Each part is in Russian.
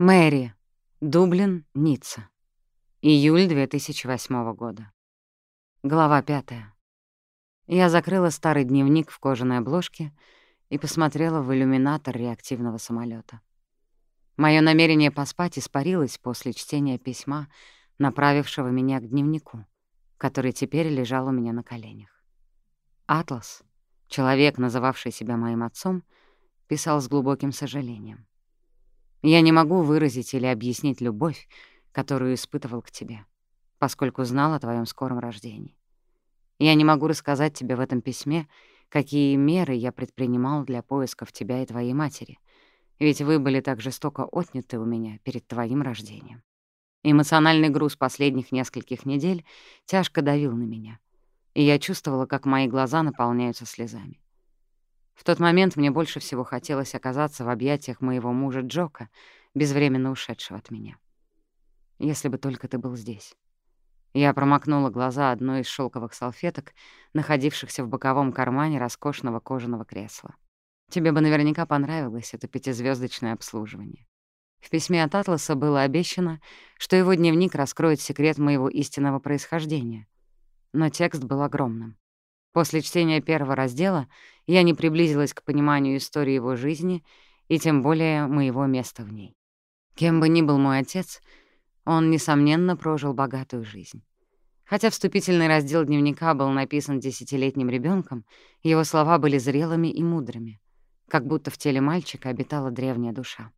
Мэри, Дублин, Ницца. Июль 2008 года. Глава пятая. Я закрыла старый дневник в кожаной обложке и посмотрела в иллюминатор реактивного самолета. Моё намерение поспать испарилось после чтения письма, направившего меня к дневнику, который теперь лежал у меня на коленях. Атлас, человек, называвший себя моим отцом, писал с глубоким сожалением. Я не могу выразить или объяснить любовь, которую испытывал к тебе, поскольку знал о твоем скором рождении. Я не могу рассказать тебе в этом письме, какие меры я предпринимал для поисков тебя и твоей матери, ведь вы были так жестоко отняты у меня перед твоим рождением. Эмоциональный груз последних нескольких недель тяжко давил на меня, и я чувствовала, как мои глаза наполняются слезами. В тот момент мне больше всего хотелось оказаться в объятиях моего мужа Джока, безвременно ушедшего от меня. Если бы только ты был здесь. Я промокнула глаза одной из шелковых салфеток, находившихся в боковом кармане роскошного кожаного кресла. Тебе бы наверняка понравилось это пятизвездочное обслуживание. В письме от Атласа было обещано, что его дневник раскроет секрет моего истинного происхождения. Но текст был огромным. После чтения первого раздела я не приблизилась к пониманию истории его жизни и тем более моего места в ней. Кем бы ни был мой отец, он, несомненно, прожил богатую жизнь. Хотя вступительный раздел дневника был написан десятилетним ребенком, его слова были зрелыми и мудрыми, как будто в теле мальчика обитала древняя душа.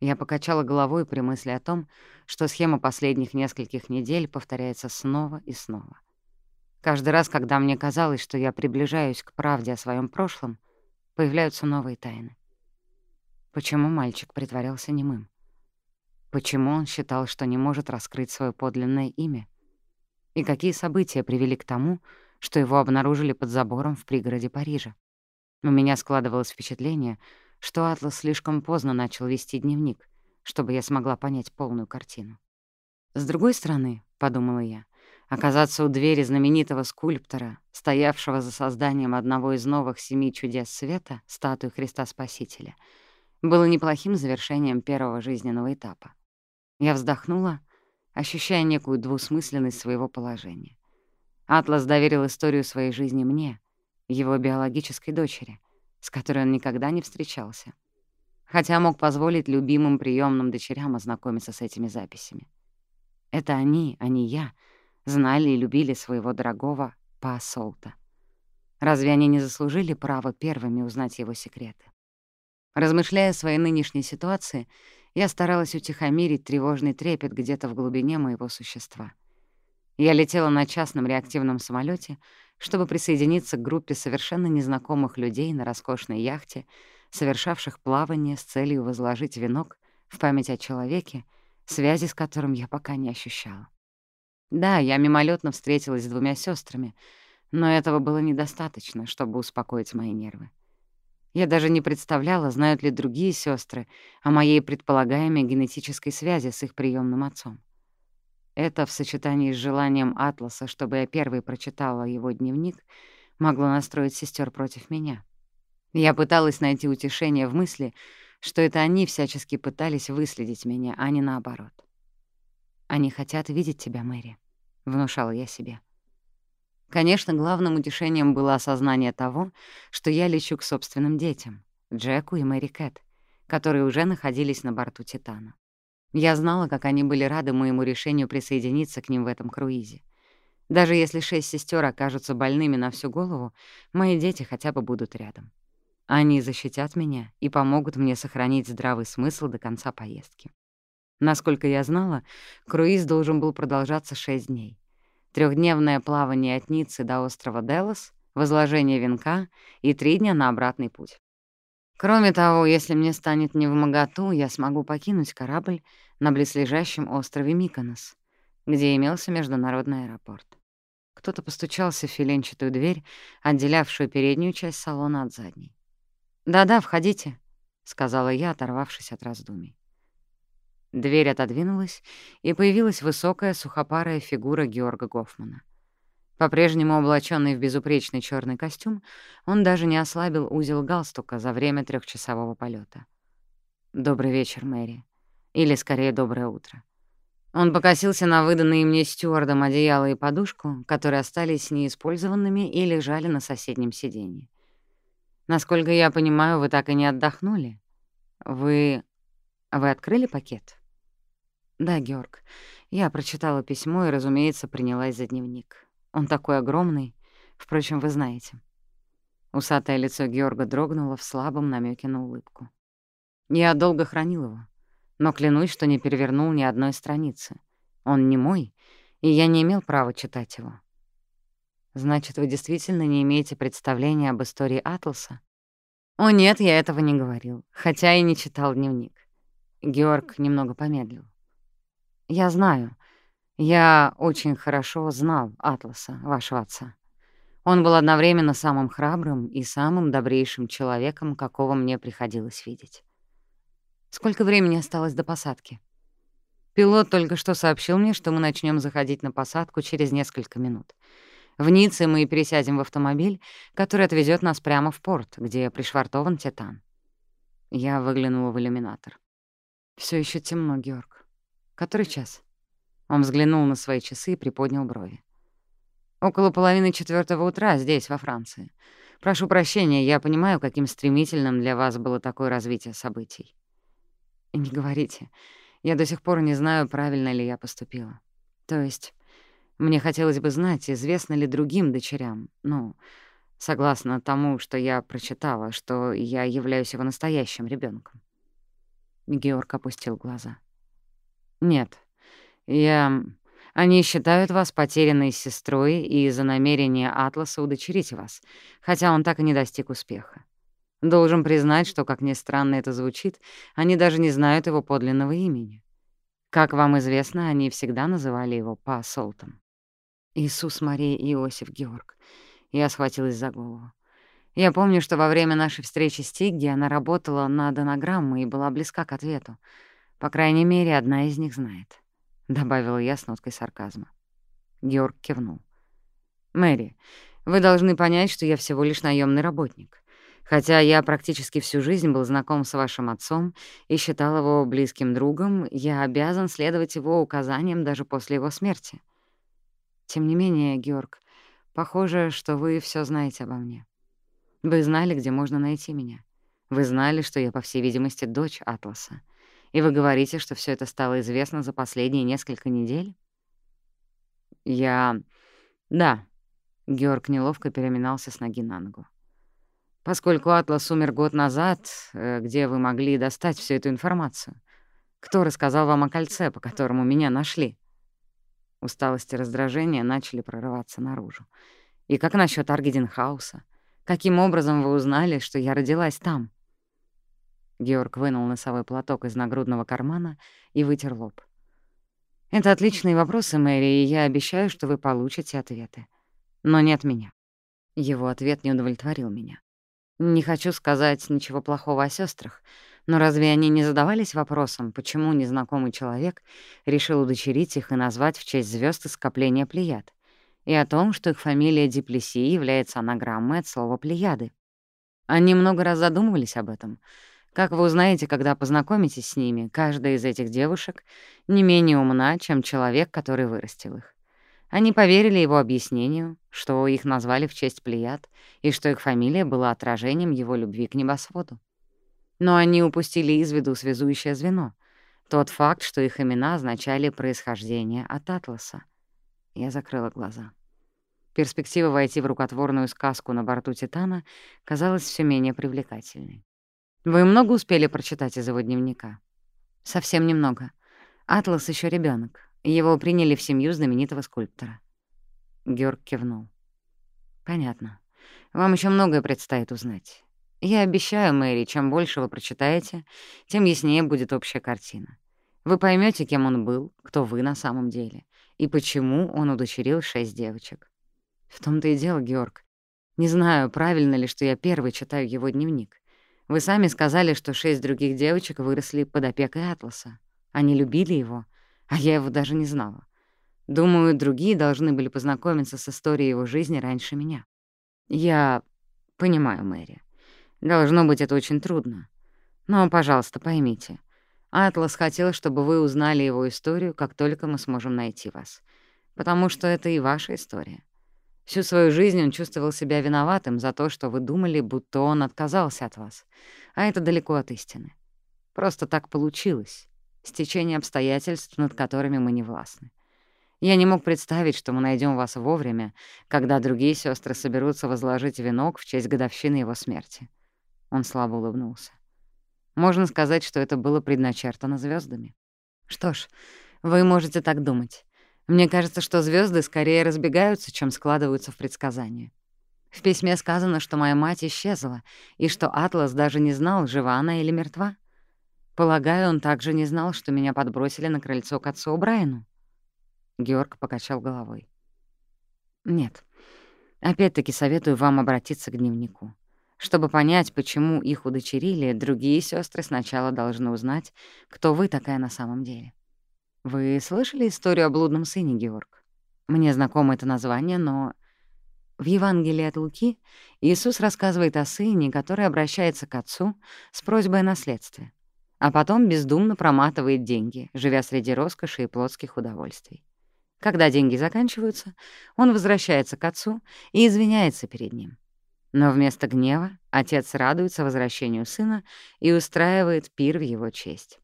Я покачала головой при мысли о том, что схема последних нескольких недель повторяется снова и снова — Каждый раз, когда мне казалось, что я приближаюсь к правде о своем прошлом, появляются новые тайны. Почему мальчик притворялся немым? Почему он считал, что не может раскрыть свое подлинное имя? И какие события привели к тому, что его обнаружили под забором в пригороде Парижа? У меня складывалось впечатление, что Атлас слишком поздно начал вести дневник, чтобы я смогла понять полную картину. С другой стороны, — подумала я, Оказаться у двери знаменитого скульптора, стоявшего за созданием одного из новых семи чудес света, статуи Христа Спасителя, было неплохим завершением первого жизненного этапа. Я вздохнула, ощущая некую двусмысленность своего положения. Атлас доверил историю своей жизни мне, его биологической дочери, с которой он никогда не встречался, хотя мог позволить любимым приемным дочерям ознакомиться с этими записями. Это они, а не я — знали и любили своего дорогого Паасолта. Разве они не заслужили право первыми узнать его секреты? Размышляя о своей нынешней ситуации, я старалась утихомирить тревожный трепет где-то в глубине моего существа. Я летела на частном реактивном самолете, чтобы присоединиться к группе совершенно незнакомых людей на роскошной яхте, совершавших плавание с целью возложить венок в память о человеке, связи с которым я пока не ощущала. Да, я мимолетно встретилась с двумя сестрами, но этого было недостаточно, чтобы успокоить мои нервы. Я даже не представляла, знают ли другие сестры о моей предполагаемой генетической связи с их приемным отцом. Это в сочетании с желанием Атласа, чтобы я первой прочитала его дневник, могло настроить сестер против меня. Я пыталась найти утешение в мысли, что это они всячески пытались выследить меня, а не наоборот. «Они хотят видеть тебя, Мэри», — внушала я себе. Конечно, главным утешением было осознание того, что я лечу к собственным детям, Джеку и Мэри Кэт, которые уже находились на борту «Титана». Я знала, как они были рады моему решению присоединиться к ним в этом круизе. Даже если шесть сестер окажутся больными на всю голову, мои дети хотя бы будут рядом. Они защитят меня и помогут мне сохранить здравый смысл до конца поездки. Насколько я знала, круиз должен был продолжаться шесть дней. Трехдневное плавание от Ниццы до острова Делос, возложение венка и три дня на обратный путь. Кроме того, если мне станет невмоготу, я смогу покинуть корабль на близлежащем острове Миконос, где имелся международный аэропорт. Кто-то постучался в филенчатую дверь, отделявшую переднюю часть салона от задней. «Да-да, входите», — сказала я, оторвавшись от раздумий. Дверь отодвинулась, и появилась высокая сухопарая фигура Георга Гофмана. По-прежнему облаченный в безупречный черный костюм, он даже не ослабил узел галстука за время трехчасового полета. «Добрый вечер, Мэри. Или, скорее, доброе утро. Он покосился на выданные мне стюардом одеяло и подушку, которые остались неиспользованными и лежали на соседнем сиденье. «Насколько я понимаю, вы так и не отдохнули? Вы... вы открыли пакет?» «Да, Георг. Я прочитала письмо и, разумеется, принялась за дневник. Он такой огромный. Впрочем, вы знаете». Усатое лицо Георга дрогнуло в слабом намеке на улыбку. «Я долго хранил его но клянусь, что не перевернул ни одной страницы. Он не мой, и я не имел права читать его. Значит, вы действительно не имеете представления об истории Атласа? О нет, я этого не говорил, хотя и не читал дневник. Георг немного помедлил. Я знаю. Я очень хорошо знал Атласа, вашего отца. Он был одновременно самым храбрым и самым добрейшим человеком, какого мне приходилось видеть. Сколько времени осталось до посадки? Пилот только что сообщил мне, что мы начнем заходить на посадку через несколько минут. В Ницце мы пересядем в автомобиль, который отвезет нас прямо в порт, где пришвартован «Титан». Я выглянула в иллюминатор. Все еще темно, Георг. Который час? Он взглянул на свои часы и приподнял брови. Около половины четвертого утра здесь, во Франции. Прошу прощения, я понимаю, каким стремительным для вас было такое развитие событий. Не говорите. Я до сих пор не знаю, правильно ли я поступила. То есть, мне хотелось бы знать, известно ли другим дочерям, ну, согласно тому, что я прочитала, что я являюсь его настоящим ребенком. Георг опустил глаза. «Нет, я... Они считают вас потерянной сестрой из-за намерения Атласа удочерить вас, хотя он так и не достиг успеха. Должен признать, что, как ни странно это звучит, они даже не знают его подлинного имени. Как вам известно, они всегда называли его Па Солтом. Иисус, Мария и Иосиф Георг. Я схватилась за голову. Я помню, что во время нашей встречи с Тигги она работала над анаграммой и была близка к ответу. По крайней мере, одна из них знает. Добавила я с ноткой сарказма. Георг кивнул. «Мэри, вы должны понять, что я всего лишь наемный работник. Хотя я практически всю жизнь был знаком с вашим отцом и считал его близким другом, я обязан следовать его указаниям даже после его смерти. Тем не менее, Георг, похоже, что вы все знаете обо мне. Вы знали, где можно найти меня. Вы знали, что я, по всей видимости, дочь Атласа. И вы говорите, что все это стало известно за последние несколько недель? Я... Да. Георг неловко переминался с ноги на ногу. Поскольку Атлас умер год назад, э, где вы могли достать всю эту информацию? Кто рассказал вам о кольце, по которому меня нашли?» Усталость и раздражение начали прорываться наружу. «И как насчет Аргеденхауса? Каким образом вы узнали, что я родилась там?» Георг вынул носовой платок из нагрудного кармана и вытер лоб. «Это отличные вопросы, Мэри, и я обещаю, что вы получите ответы. Но не от меня». Его ответ не удовлетворил меня. Не хочу сказать ничего плохого о сестрах, но разве они не задавались вопросом, почему незнакомый человек решил удочерить их и назвать в честь звезд скопления Плеяд? И о том, что их фамилия Диплеси является анаграммой от слова «плеяды». Они много раз задумывались об этом. Как вы узнаете, когда познакомитесь с ними, каждая из этих девушек не менее умна, чем человек, который вырастил их. Они поверили его объяснению, что их назвали в честь Плеяд, и что их фамилия была отражением его любви к небосводу. Но они упустили из виду связующее звено — тот факт, что их имена означали происхождение от Атласа. Я закрыла глаза. Перспектива войти в рукотворную сказку на борту «Титана» казалась все менее привлекательной. «Вы много успели прочитать из его дневника?» «Совсем немного. Атлас еще ребенок. Его приняли в семью знаменитого скульптора. Георг кивнул. «Понятно. Вам еще многое предстоит узнать. Я обещаю, Мэри, чем больше вы прочитаете, тем яснее будет общая картина. Вы поймете, кем он был, кто вы на самом деле, и почему он удочерил шесть девочек. В том-то и дело, Георг. Не знаю, правильно ли, что я первый читаю его дневник. Вы сами сказали, что шесть других девочек выросли под опекой Атласа. Они любили его, а я его даже не знала. Думаю, другие должны были познакомиться с историей его жизни раньше меня. Я понимаю, Мэри. Должно быть, это очень трудно. Но, пожалуйста, поймите, Атлас хотел, чтобы вы узнали его историю, как только мы сможем найти вас. Потому что это и ваша история. Всю свою жизнь он чувствовал себя виноватым за то, что вы думали, будто он отказался от вас. А это далеко от истины. Просто так получилось. Стечение обстоятельств, над которыми мы не властны. Я не мог представить, что мы найдем вас вовремя, когда другие сестры соберутся возложить венок в честь годовщины его смерти. Он слабо улыбнулся. Можно сказать, что это было предначертано звездами. Что ж, вы можете так думать. Мне кажется, что звезды скорее разбегаются, чем складываются в предсказания. В письме сказано, что моя мать исчезла, и что Атлас даже не знал, жива она или мертва. Полагаю, он также не знал, что меня подбросили на крыльцо к отцу Брайану. Георг покачал головой. «Нет. Опять-таки советую вам обратиться к дневнику. Чтобы понять, почему их удочерили, другие сестры сначала должны узнать, кто вы такая на самом деле. Вы слышали историю о блудном сыне, Георг? Мне знакомо это название, но... В Евангелии от Луки Иисус рассказывает о сыне, который обращается к отцу с просьбой о наследстве, а потом бездумно проматывает деньги, живя среди роскоши и плотских удовольствий. Когда деньги заканчиваются, он возвращается к отцу и извиняется перед ним. Но вместо гнева отец радуется возвращению сына и устраивает пир в его честь.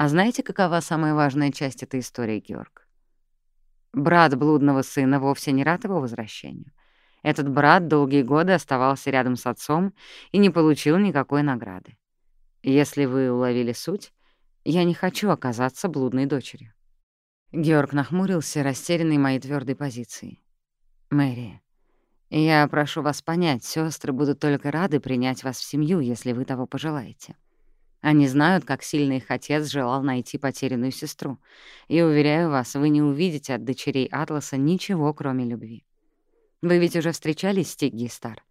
А знаете, какова самая важная часть этой истории, Георг? Брат блудного сына вовсе не рад его возвращению. Этот брат долгие годы оставался рядом с отцом и не получил никакой награды. Если вы уловили суть, я не хочу оказаться блудной дочерью. Георг нахмурился, растерянный моей твердой позицией. «Мэри, я прошу вас понять, сестры будут только рады принять вас в семью, если вы того пожелаете. Они знают, как сильно их отец желал найти потерянную сестру, и, уверяю вас, вы не увидите от дочерей Атласа ничего, кроме любви. Вы ведь уже встречались с Тигги Стар.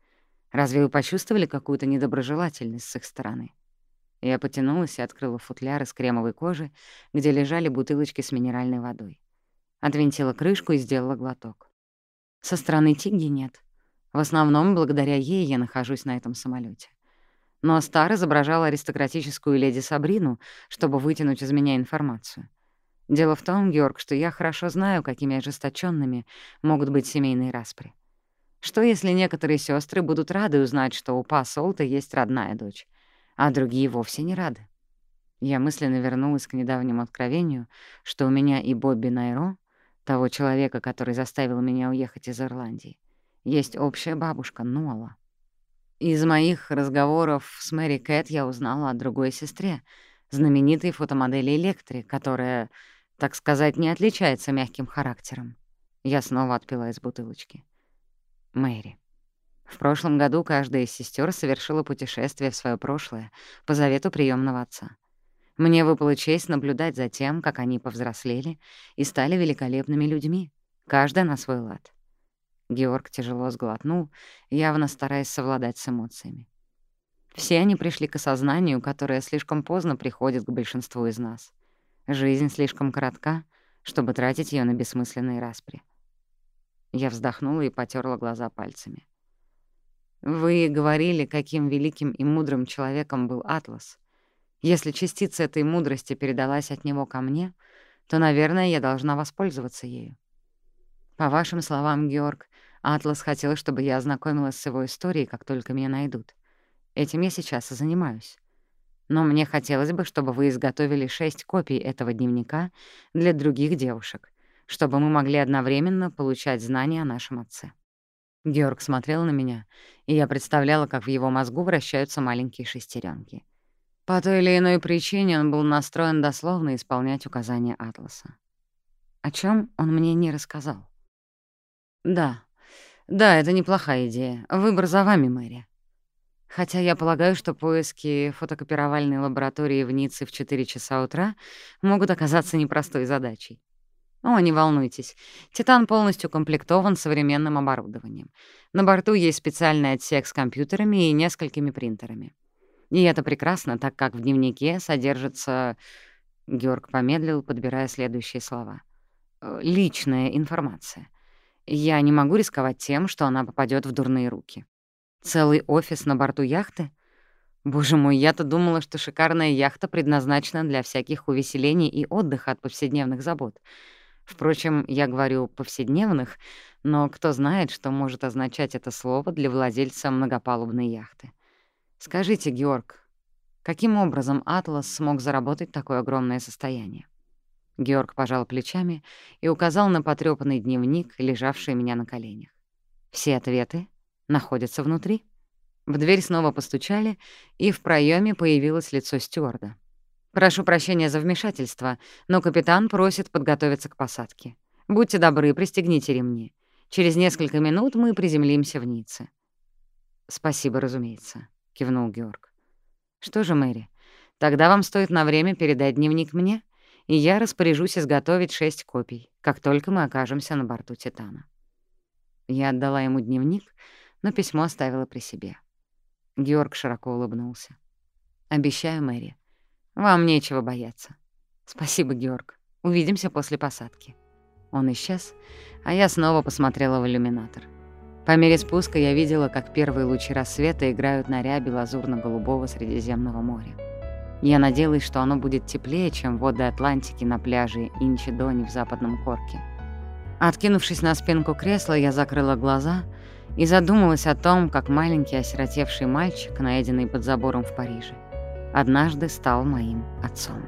Разве вы почувствовали какую-то недоброжелательность с их стороны?» Я потянулась и открыла футляр из кремовой кожи, где лежали бутылочки с минеральной водой. Отвинтила крышку и сделала глоток. Со стороны Тигги нет. В основном, благодаря ей я нахожусь на этом самолете. Но Стар изображал аристократическую леди Сабрину, чтобы вытянуть из меня информацию. Дело в том, Георг, что я хорошо знаю, какими ожесточенными могут быть семейные распри. Что если некоторые сестры будут рады узнать, что у Па Солта есть родная дочь? а другие вовсе не рады. Я мысленно вернулась к недавнему откровению, что у меня и Бобби Найро, того человека, который заставил меня уехать из Ирландии, есть общая бабушка Нола. Из моих разговоров с Мэри Кэт я узнала о другой сестре, знаменитой фотомодели Электри, которая, так сказать, не отличается мягким характером. Я снова отпила из бутылочки. Мэри. В прошлом году каждая из сестер совершила путешествие в свое прошлое по завету приемного отца. Мне выпала честь наблюдать за тем, как они повзрослели и стали великолепными людьми, каждая на свой лад. Георг тяжело сглотнул, явно стараясь совладать с эмоциями. Все они пришли к осознанию, которое слишком поздно приходит к большинству из нас. Жизнь слишком коротка, чтобы тратить ее на бессмысленные распри. Я вздохнула и потерла глаза пальцами. Вы говорили, каким великим и мудрым человеком был Атлас. Если частица этой мудрости передалась от него ко мне, то, наверное, я должна воспользоваться ею. По вашим словам, Георг, Атлас хотел, чтобы я ознакомилась с его историей, как только меня найдут. Этим я сейчас и занимаюсь. Но мне хотелось бы, чтобы вы изготовили шесть копий этого дневника для других девушек, чтобы мы могли одновременно получать знания о нашем отце. Георг смотрел на меня, и я представляла, как в его мозгу вращаются маленькие шестеренки. По той или иной причине он был настроен дословно исполнять указания Атласа. О чем он мне не рассказал. «Да, да, это неплохая идея. Выбор за вами, Мэри. Хотя я полагаю, что поиски фотокопировальной лаборатории в Ницце в 4 часа утра могут оказаться непростой задачей. О, не волнуйтесь. «Титан» полностью комплектован современным оборудованием. На борту есть специальный отсек с компьютерами и несколькими принтерами. И это прекрасно, так как в дневнике содержится... Георг помедлил, подбирая следующие слова. «Э, «Личная информация. Я не могу рисковать тем, что она попадет в дурные руки. Целый офис на борту яхты? Боже мой, я-то думала, что шикарная яхта предназначена для всяких увеселений и отдыха от повседневных забот. Впрочем, я говорю «повседневных», но кто знает, что может означать это слово для владельца многопалубной яхты. Скажите, Георг, каким образом Атлас смог заработать такое огромное состояние? Георг пожал плечами и указал на потрёпанный дневник, лежавший у меня на коленях. Все ответы находятся внутри. В дверь снова постучали, и в проеме появилось лицо стюарда. «Прошу прощения за вмешательство, но капитан просит подготовиться к посадке. Будьте добры, пристегните ремни. Через несколько минут мы приземлимся в Ницце». «Спасибо, разумеется», — кивнул Георг. «Что же, Мэри, тогда вам стоит на время передать дневник мне, и я распоряжусь изготовить шесть копий, как только мы окажемся на борту «Титана». Я отдала ему дневник, но письмо оставила при себе. Георг широко улыбнулся. «Обещаю, Мэри, вам нечего бояться. Спасибо, Георг. Увидимся после посадки». Он исчез, а я снова посмотрела в иллюминатор. По мере спуска я видела, как первые лучи рассвета играют на рябе лазурно-голубого Средиземного моря. Я надеялась, что оно будет теплее, чем воды Атлантики на пляже Инчидони в западном Корке. Откинувшись на спинку кресла, я закрыла глаза — и задумалась о том, как маленький осиротевший мальчик, найденный под забором в Париже, однажды стал моим отцом.